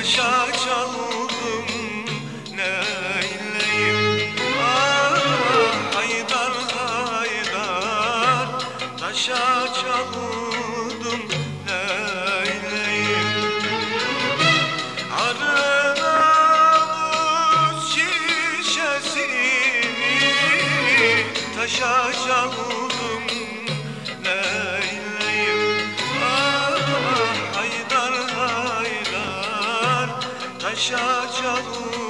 başa çaldım ne eyleyim? Ah, Haydar haydar. Taşa çaldım ne eyleyim? Aradığımız şişesini taşa çaldım. Çaldım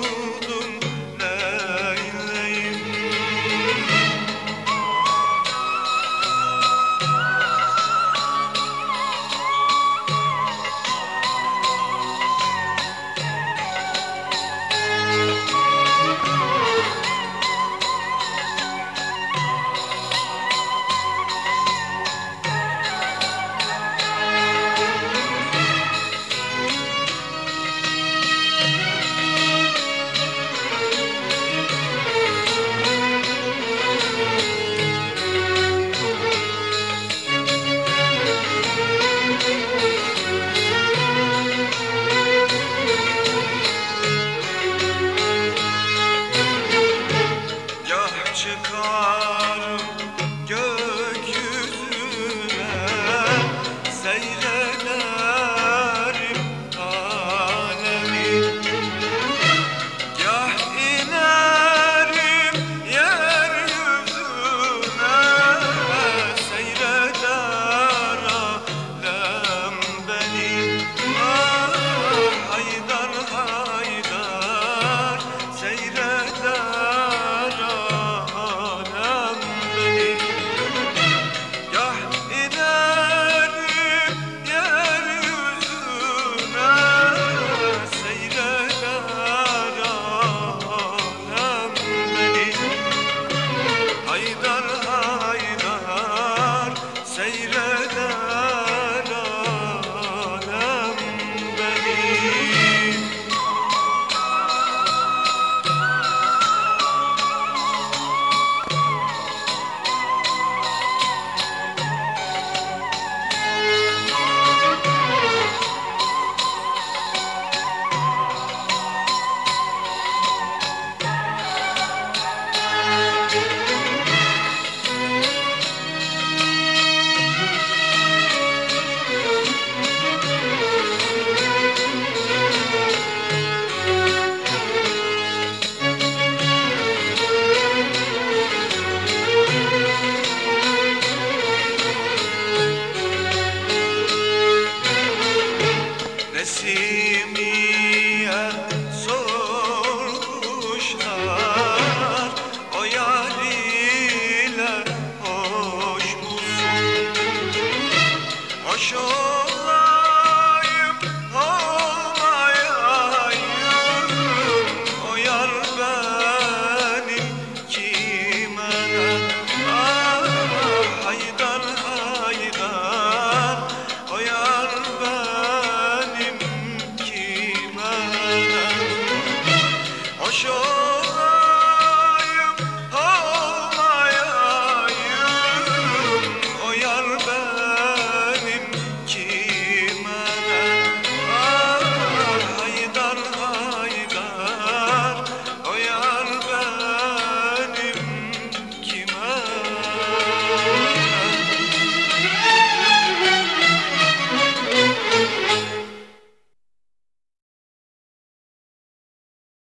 Haydi